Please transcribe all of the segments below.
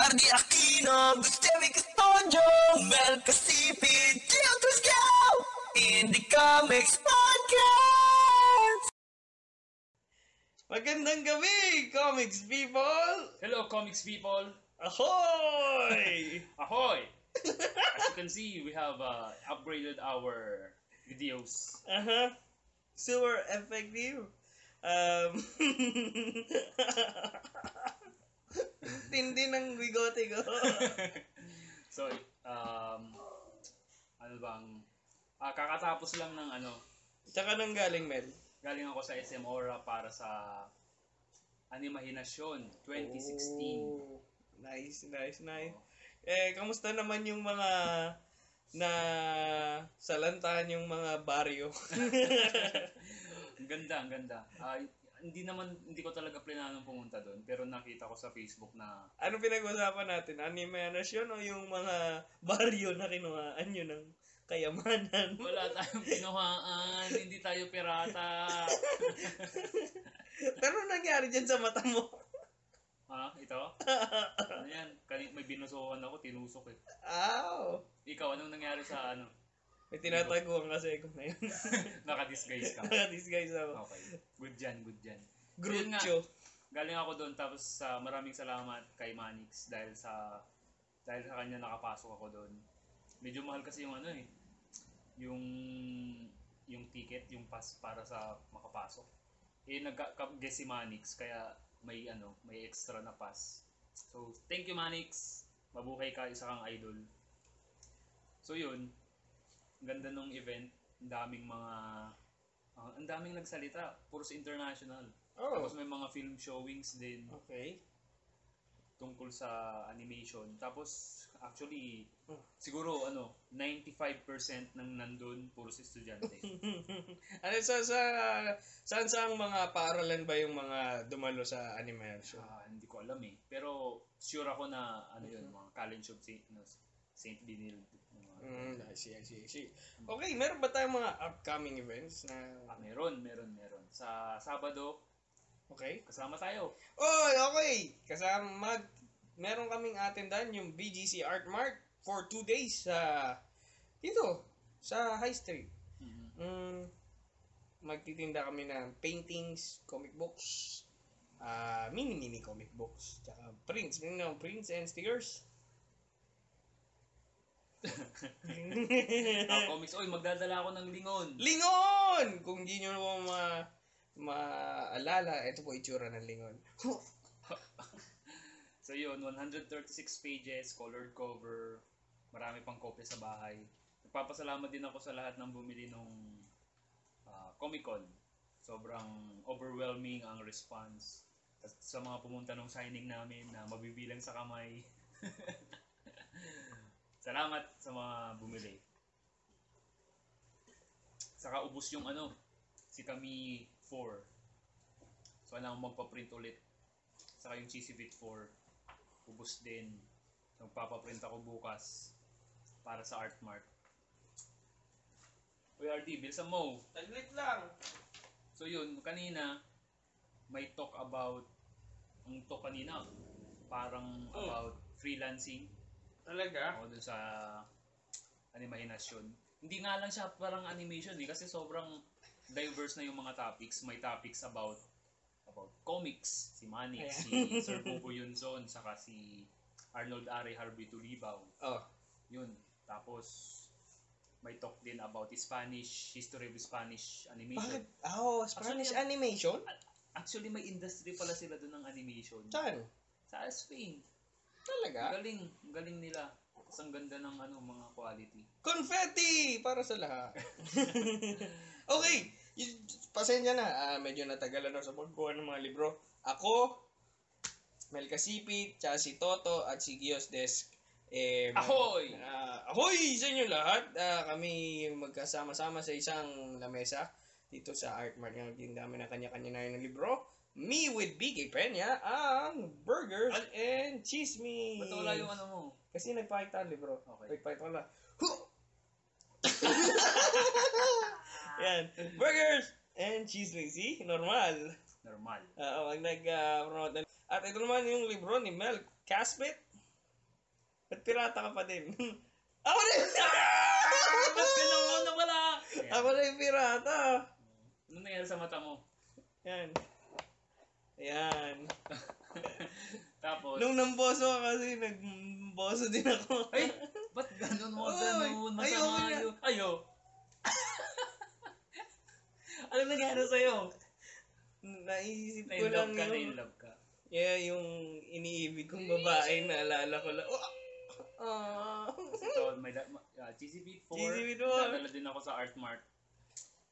Ardi Aquino, Gustavo Custodio, Mel Casipid, Gio Tuscaw, Indie Comics Podcast! Magandang gabi, comics people! Hello, comics people! Ahoy! Ahoy! As you can see, we have uh, upgraded our videos. Aha. Super effective. Um, Tindi ng bigote ko. so, um, ano bang, ah, kakatapos lang ng ano, Tsaka nang galing, Mel. galing ako sa SM Aura para sa Animahinasyon 2016. Oh, nice, nice, nice. Eh, kamusta naman yung mga na salantahan yung mga baryo? Ang ganda, ang ganda. Ah, hindi naman, hindi ko talaga plananong pumunta doon, pero nakita ko sa Facebook na ano pinag-usapan natin? Animation o yung mga baryo na kinuhaan nyo ng kayamanan? wala tayong kinuhaan, hindi tayo pirata. Pero nangyari dyan sa mata mo? Ha? Ito? ano yan? Kani may binusukan ako, tinusok eh. Ow! Ikaw, anong nangyari sa ano? May tinataguan kasi ko ngayon. Nakadisguise ka. Nakadisguise ako. Okay. Good dyan, good yun nga. Grucho. Galing ako doon tapos sa maraming salamat kay Manix dahil sa dahil sa kanya nakapasok ako doon. Medyo mahal kasi yung ano eh. Yung yung ticket, yung pass para sa makapasok. Eh nagka-guess si Manix kaya may ano, may extra na pass. So, thank you Manix. Mabuhay ka, isa kang idol. So yun, ganda nung event, ang daming mga ah, ang daming nagsalita, puros international. Oh. Tapos may mga film showings din Okay. tungkol sa animation. Tapos actually Oh. siguro ano, 95% ng nandun puros estudyante. ano sa sa saan sa mga paaralan ba yung mga dumalo sa animation? Ah, hindi ko alam eh. Pero sure ako na ano yun, mga College of St. No, St. Benilde. Mm, I see, I see, I see. Okay, meron ba tayong mga upcoming events na Ah, meron, meron, meron. Sa Sabado, Okay? kasama tayo. Oy, okay. Kasama mag meron kaming attendan yung BGC Art Mart for two days sa dito sa High Street. Mhm. Mm, magtitinda kami ng paintings, comic books, ah mini mini comic books, tsaka prints, you know, prints and stickers. Ah, comics. Oy, magdadala ako ng lingon. Lingon! Kung di nyo naman ma maalala, ito po itsura ng lingon. So yun, 136 pages, colored cover, marami pang kopya sa bahay. Nagpapasalamat din ako sa lahat ng bumili nung ah, Comic Con. Sobrang overwhelming ang response. At sa mga pumunta nung signing namin na mabibilang sa kamay. Salamat sa mga bumili. Saka ubos yung ano, si kami 4. So kailangan magpa-print ulit. Saka yung Cheesy Fit 4, ubos din. So, magpapaprint ako bukas para sa Art Mart. Uy, RD, bilisan mo. Taglit lang. So yun, kanina, may talk about, ang talk kanina, parang Oh. about freelancing. Talaga? Ako dun sa animahinasyon. Hindi nga lang siya parang animation eh, kasi sobrang diverse na yung mga topics. May topics about about comics, si Manix, si Sir Bobo Yunzon, saka si Arnold Are Harvey Tulibaw. Oh. Yun. Tapos, may talk din about Spanish, history of Spanish animation. Bakit? Oh, Spanish Actually, animation? Actually, may industry pala sila doon ng animation. Saan? Sa Spain. Talaga? Galing. Ang galing nila. Tapos ang ganda ng ano, mga quality. Confetti! Para sa lahat. okay. Y- pasensya na. Ah, medyo natagalan ako sa pagkuha ng mga libro. Ako, Mel Casipit, tsaka si Toto, at si Gios Desk. Eh, Ahoy! Ah, ahoy sa inyo lahat. Ah, kami magkasama-sama sa isang lamesa dito sa Art Mart. Yung dami ng kanya-kanya na ng libro. Me with BK Peña, ang burgers and chismis. Ba't wala yung ano mo? Kasi nagpakita ang libro. Okay. Nagpakita ko na. Yan. Burgers and cheese wings. See? Normal. Normal. Oo, uh, nag-promote na. At ito naman yung libro ni Mel Caspit. Ba't pirata ka pa din? Ako na yung Ba't ganun mo na wala? Ako na yung pirata. Ano nangyari sa mata mo? Yan. Ayan. Tapos, Nung namboso ka kasi, nagboso din ako. ay, ba't ganun mo? Ganun, ayaw masama nga. yun. Ayo. ano nangyari sa'yo? Naisip ko Na-inlove lang ka, yung... na-inlove ka. Yeah, yung iniibig kong babae, naalala ko lang. Oh! Ah. Ito, may da- uh, Cheesy Beat 4. Cheesy Beat 4. Dadala din ako sa Art Mart.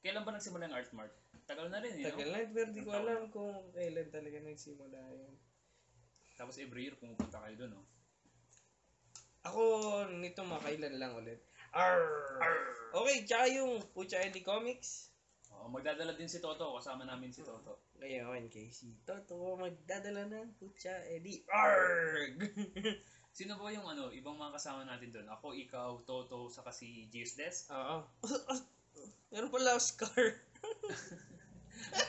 Kailan ba nagsimula yung Art Mart? Tagal na rin, eh, Tagal no? na, pero di ko alam kung kailan talaga nagsimula yun. Tapos every year pumupunta kayo doon, no? Ako, nito makailan lang ulit. Arr! Okay, tsaka yung Pucha Eddie Comics. Oo, magdadala din si Toto. Kasama namin si Toto. Ngayon, kay si Toto, magdadala ng Pucha Eddie. Arrgh! Sino ba yung ano, ibang mga kasama natin doon? Ako, ikaw, Toto, saka si Gears Desk. Oo. Meron pala scar.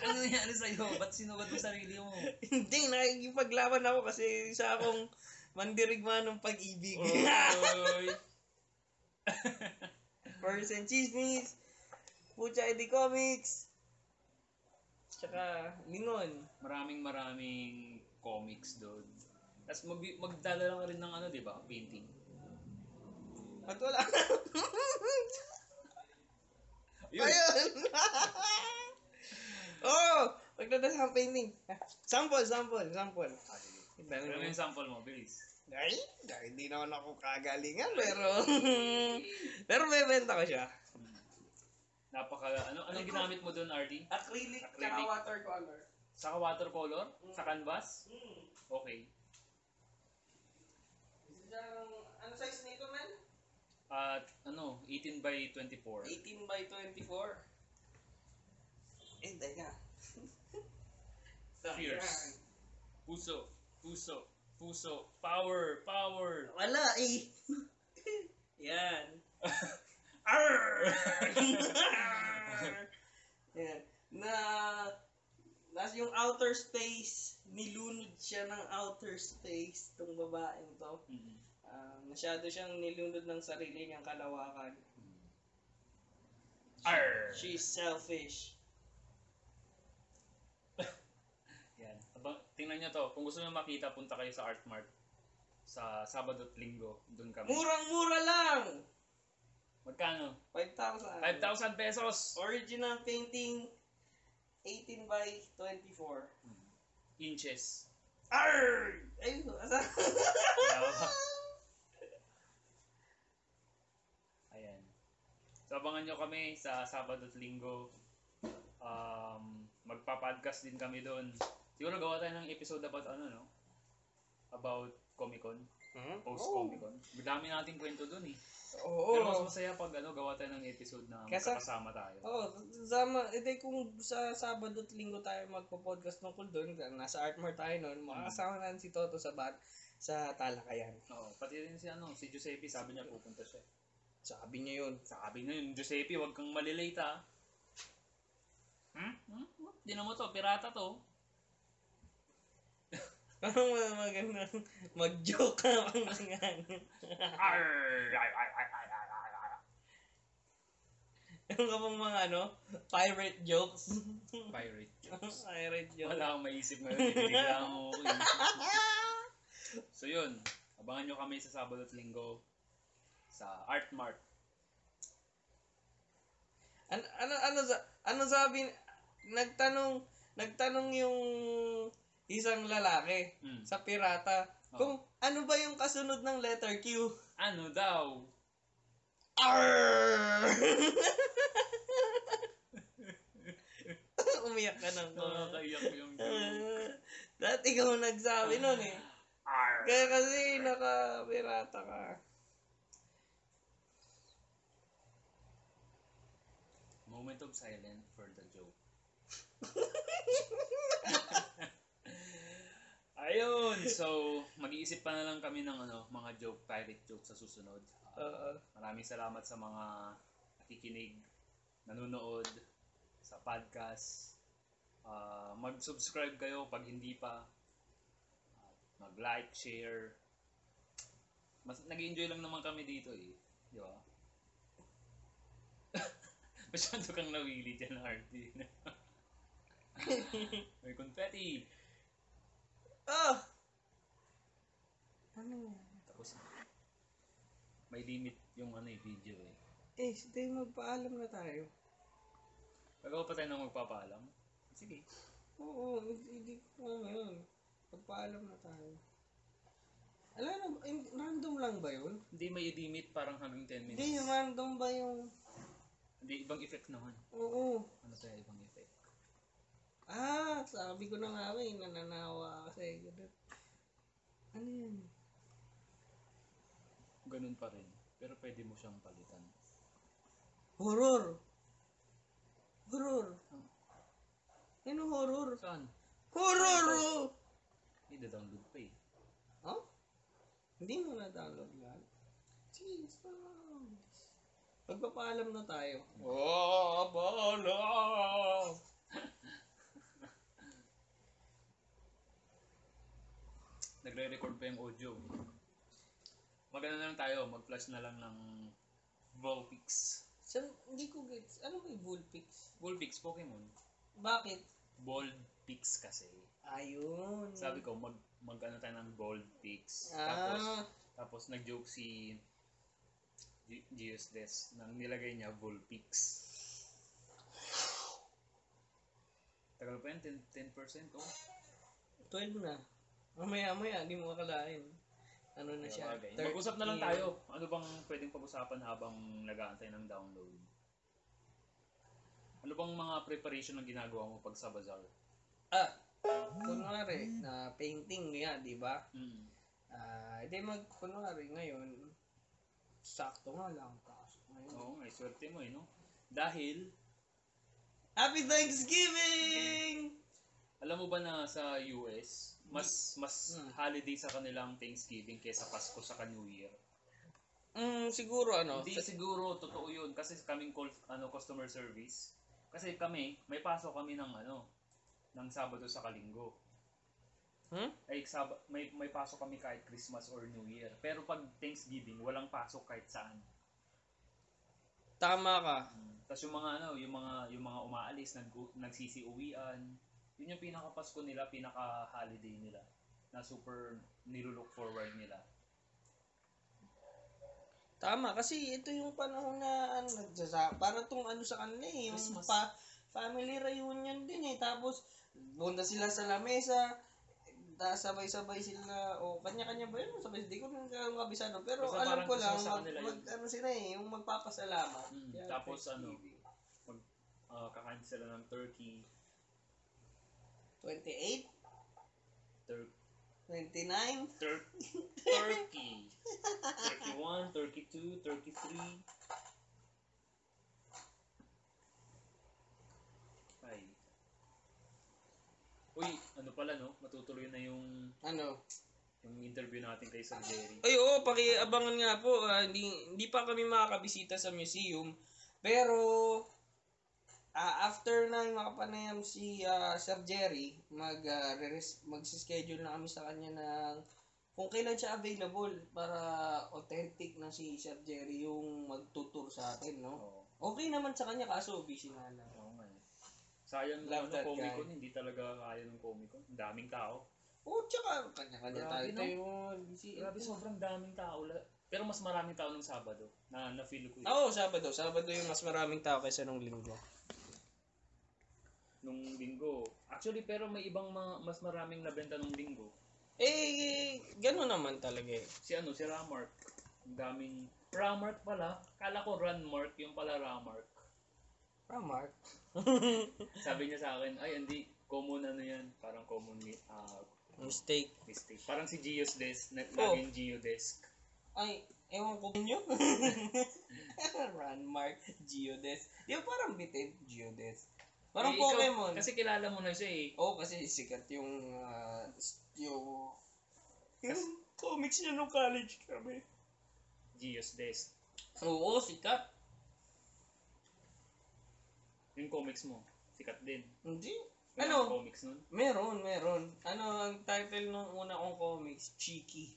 ano nangyari sa'yo? Ba't sinugod mo sarili mo? Hindi, nakikipaglaban ako kasi isa akong mandirigma ng pag-ibig. Oy! First and Chismis, Pucha Eddie Comics, tsaka Lingon. maraming maraming comics doon. Tapos mag magdadala ka rin ng ano, di ba? Painting. At wala. Ayun! Ayun! oh! Magdadala ng painting. Sample, sample, sample. Ah, Ano yung sample mo? Bilis. Ay, dahil hindi naman ako kagalingan, pero... pero bebenta ko siya. Napaka, ano, anong ginamit mo doon, RD? Acrylic, tsaka Acrylic. watercolor. Sa watercolor? Sa canvas? Okay. Ano size nito, man? At ano, 18 by 24. 18 by 24. Eh, teka. Fierce. Puso, puso, puso, power, power. Wala eh. Yan. Arr! Yan. Na nas yung outer space, nilunod siya ng outer space tong babaeng to. Mm. Ah, masyado siyang nilunod ng sarili niyang kalawakan. Arr! She's selfish. Yan. Abang, tingnan nyo to. Kung gusto nyo makita, punta kayo sa Art Mart. Sa Sabado at Linggo. Doon kami. Murang-mura lang! Magkano? 5,000. 5,000 pesos! Original painting, 18 by 24. Inches. Arr! Ay, asa? Ayan. So, abangan nyo kami sa Sabado at Linggo. Um, magpa-podcast din kami doon. Siguro gawa tayo ng episode about ano, no? About Comic Con. Hmm? Post Oo. Comic Con. Madami nating kwento doon eh. Oo. Pero mas masaya pag ano, gawa tayo ng episode na Kasi- magkakasama tayo. Oo, sama, edi kung sa Sabado at Linggo tayo magpo-podcast tungkol doon, nasa Artmore tayo noon, makakasama natin si Toto sa bat sa talakayan. Oo, pati rin si ano, si Giuseppe, sabi niya pupunta siya. Sabi niya yun. Sabi na yun, Giuseppe, wag kang malilate ha. Hmm? Hmm? Di na mo to, pirata to. Parang mga magandang mag-joke ka ay, ay, ay. Yung ka pang mga ano, pirate jokes. Pirate jokes. pirate jokes. Wala akong maisip ngayon, binigyan mo ako. eh. So yun, abangan nyo kami sa Sabado at Linggo sa Art Mart. Ano ano ano sa ano sabi nagtanong nagtanong yung isang lalaki Mm. sa pirata kung ano ba yung kasunod ng letter Q. Ano daw? Arr! Umiyak ka nang Nakakaiyak yung Dati ikaw nagsabi nun eh. Arr! Kaya kasi naka-pirata ka. Moment of silence for the joke. Ayun, so mag-iisip pa na lang kami ng ano, mga joke, pirate joke sa susunod. Ah, Oo. maraming salamat sa mga nakikinig, nanonood sa podcast. Ah, mag-subscribe kayo pag hindi pa. At mag-like, share. Mas nag-enjoy lang naman kami dito eh. Di ba? Masyado kang nawili dyan, Artie. May confetti. Ah! Ano? Tapos, may limit yung ano eh, video eh. Eh, sige, magpaalam na tayo. Pagawa pa tayo ng magpapaalam. Sige. Oo, hindi, ko nga ngayon. Magpaalam na tayo. Alam na, random lang ba yun? Hindi may limit parang hanggang 10 minutes. Hindi, random ba yung... Hindi, ibang effect naman. Oo. Ano tayo ibang effect? Ah, sabi ko na nga eh, nananawa kasi. Ganun. Ano yan? Ganun pa rin. Pero pwede mo siyang palitan. Horror! Horror! Ano horror? Saan? Horror! oh! I-download pa eh. Oh? Hindi mo na-download yan? Jeez, Pagpapaalam na tayo. Oh, paalam! Nagre-record pa yung audio. Maganda na lang tayo, mag-flash na lang ng Volpix. Saan, hindi ko gets. Ano ba yung Bullpix? Volpix, Pokemon. Bakit? Bold Pix kasi. Ayun. Sabi ko, mag, mag ano tayo ng Bold Pix. Tapos, Ah, tapos nag-joke si G- Des nang nilagay niya Volpix. Tagal pa yan, 10%, 10% oh. 12 na. Mamaya, maya, hindi mo akalain. Ano na siya? 30. Mag-usap na lang tayo. Ano bang pwedeng pag-usapan habang nag-aantay ng download? Ano bang mga preparation na ginagawa mo pag sa bazaar? Ah, kunwari, na painting nga, di ba? Mm. Ah, hindi mag, kunwari, ngayon, sakto nga lang. Kaso ngayon. Oo nga, swerte mo eh, no? Dahil, Happy Thanksgiving! Alam mo ba na sa US, mas mas Mm. holiday sa kanilang Thanksgiving kesa Pasko sa New Year. Mm, siguro ano, Hindi siguro totoo 'yun kasi kaming call, ano customer service. Kasi kami, may pasok kami ng ano ng Sabado sa Kalinggo. Hmm? Ay sab may may pasok kami kahit Christmas or New Year. Pero pag Thanksgiving, walang pasok kahit saan. Tama ka. Tapos yung mga ano, yung mga yung mga umaalis, nag nagsisiuwian, yun yung pinaka Pasko nila, pinaka holiday nila na super nilulook forward nila. Tama, kasi ito yung panahon na ano, nagsasa, para tong ano sa kanila eh, yung Christmas. pa, family reunion din eh. Tapos, punta sila sa lamesa, sabay-sabay sila, o kanya-kanya ba yun? Sabay, di ko nang kabisado. Pero Basta alam ko lang, mag, mag- ano sila eh, yung magpapasalamat. Mm, tapos ano, Thanksgiving. uh, kakain sila ng turkey, 28, tur- 29, tur- turkey, turkey 1, turkey 2, turkey 3. Ay. Uy, ano pala no? Matutuloy na yung ano? yung interview natin kay Sir Jerry. Ay, oo, pakiabangan nga po. ah, hindi, hindi pa kami makakabisita sa museum. Pero, ah, after na makapanayam si ah, Sir Jerry, mag, ah, re-res- mag-schedule na kami sa kanya ng kung kailan siya available para authentic na si Sir Jerry yung magtutur sa atin, no? Oo. Okay naman sa kanya kaso busy nga lang. Oo nga eh. Sayang Love lang ano, Comic. Con, hindi talaga kaya ng Comic Con. Ang daming tao. Oo, tsaka kanya-kanya tayo no? tayo. busy. Grabe, sobrang daming tao. Pero mas maraming tao nung Sabado na na-feel ko. Oo, Sabado. Sabado yung mas maraming tao kaysa nung linggo. Nung linggo. Actually, pero may ibang mga, mas maraming nabenta nung linggo. Eh, gano'n naman talaga eh. Si ano, si Ramark. Ang daming... Ramark pala. Kala ko Runmark, yung pala Ramark. Ramark. Sabi niya sa akin, ay hindi, common ano yan. Parang common uh, Mistake. mistake. Parang si Geo's Desk, na, Oh. laging Geodesk. Ay, ewan ko nyo. Ranmark, Geodes. Di ba parang bitin? Geodes. Parang Eh, ikaw- Pokemon. kasi kilala mo na siya eh. Oo, kasi sikat yung, s- yung, yung comics niya nung college kami. Geo's Desk. Oo, sikat. Yung comics mo, sikat din. Hindi. Wala Ano? comics nun? Meron, meron. Ano ang title nung una kong comics? Cheeky.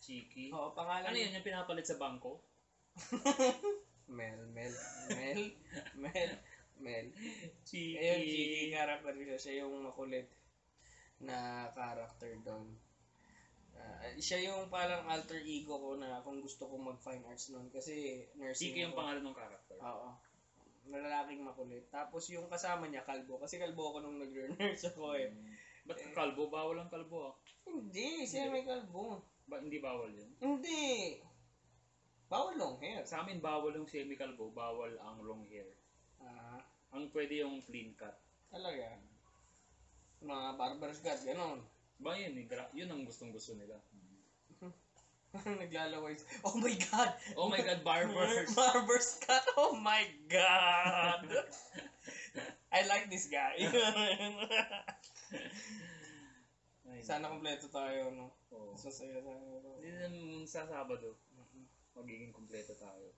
Cheeky. Oo, pangalan Ano yun yung pinapalit sa bangko? Mel, Mel, Mel, Mel, Mel. Cheeky. Ayun, Gigi character siya. Siya yung makulit na character doon. Ah, siya yung parang alter ego ko na kung gusto ko mag fine arts noon kasi nursing Cheeky yung ako. pangalan ng character. Oo. Lalaking makulit. Tapos yung kasama niya, kalbo. Kasi kalbo ako nung nag-nurse ako eh. Ba't kalbo? Bawal ang kalbo ah. Hindi, siya may kalbo. Ba, hindi bawal yun? Hindi. Bawal long hair. Sa amin, bawal yung semi-kalbo, bawal ang long hair. Ang pwede yung clean cut. talaga. Mga barber's cut, ganon. Ba yun, eh, gra- yun ang gustong gusto nila. Naglalaway. Oh my God! Oh my God, barbers! Barber's cut. Oh my God! I like this guy. Ay, Sana kompleto tayo, no? Oo. Mas masaya tayo. Hindi naman sa Sabado, magiging kumpleto tayo.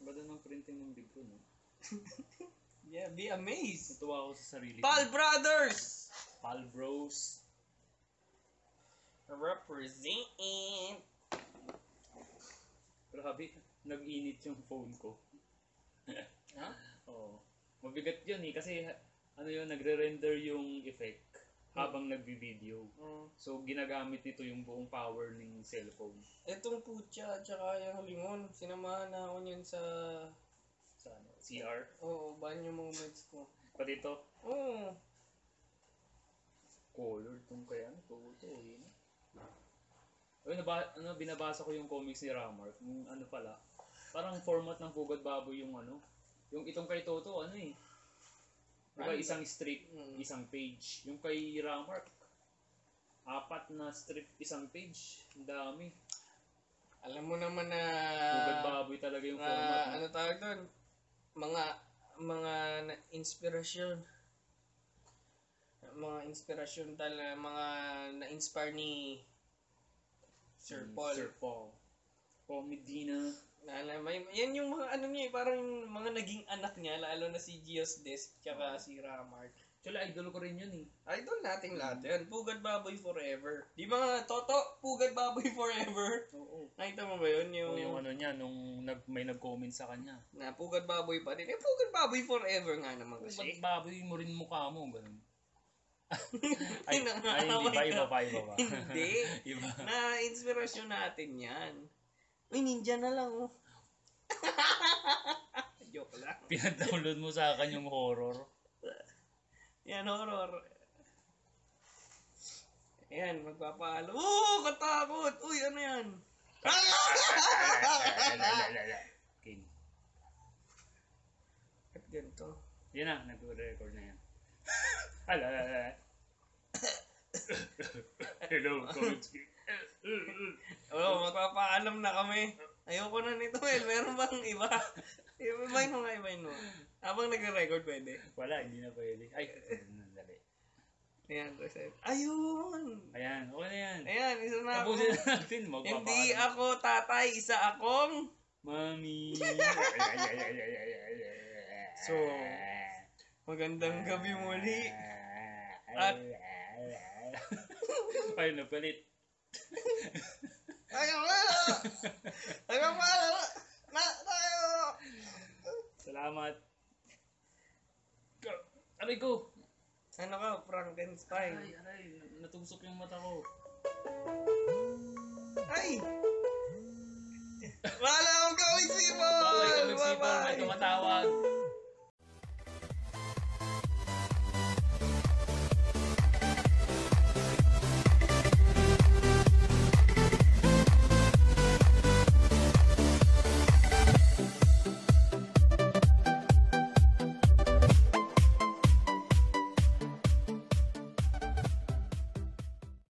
Sabado ng printing ng libro, no? Yeah, be amazed. Natuwa ako sa sarili Pal. Brothers! Pal Bros. Represent. Grabe, nag-init yung phone ko. Ha? Oo. Mabigat yun eh, kasi ano yun, nagre-render yung effect habang nagbi-video. Mm. So, ginagamit nito yung buong power ng cellphone. Etong putya at saka yung limon, sinamahan na ako niyan sa CR. Oo, banyo moments ko. Pati ito, Oo. color tong kaya ano, photo eh. Ay, naba, ano, binabasa ko yung comics ni Ramark. Yung ano pala, parang format ng Pugad Baboy yung ano. Yung itong kay Toto, ano eh. Diba, Ano isang strip, Mm. isang page. Yung kay Ramark, apat na strip, isang page. Ang dami. Alam mo naman na... Pugad Baboy talaga yung na, format. ano tawag doon? Mga, mga inspirasyon. Mga inspirasyon talaga, mga na-inspire ni Sir Mm, Paul. Sir Paul. Paul Medina. Na, alam, may, yan yung mga ano niya, eh, parang yung mga naging anak niya, lalo na si Gios Desk, tsaka si Ramart. Actually, idol ko rin yun eh. Idol nating lahat yan. Pugad Baboy Forever. Di ba nga, Toto? Pugad Baboy Forever. Oo. Nakita mo ba yun? Yung, Yung, yung ano niya, nung nag, may nag-comment sa kanya. na Pugad Baboy pa din. Eh, Pugad Baboy Forever nga naman Ba't kasi. baboy mo rin mukha mo? Ganun. Ay, ay, ay, hindi ba? Iba pa, iba pa. Hindi. iba. na inspirasyon natin yan. Uy, ninja na lang, oh. Joke lang. Pinadownload mo sa akin yung horror. Yan, horror. Ayan, magpapalo. Oo, katakot! Uy, ano yan? King. At ganito. Yan na, nag-record na yan. Ala, ala, ala. Hello, Coach. Oo, oh, magpapaalam na kami. Ayoko na nito, eh. Meron bang iba? Ibahin mo nga, ibahin mo. Habang nagre-record, pwede. Wala, hindi na pwede. Ay, dali. Ayan, reset. Ayun! Ayan, okay na yan. Ayan, isa na ako. Tapusin na natin. Magpapaalam. Hindi ako tatay, isa akong... Mami. So, Magandang gabi muli. At- Ay, napalit. Ayaw na! Ayaw pa! Na, tayo! Salamat. Aray ko. Ano ka, Frankenstein? Ay, aray. Natusok yung mata ko. Ay! Wala akong gawin, Sipol! Bawal ka magsipol. May tumatawag.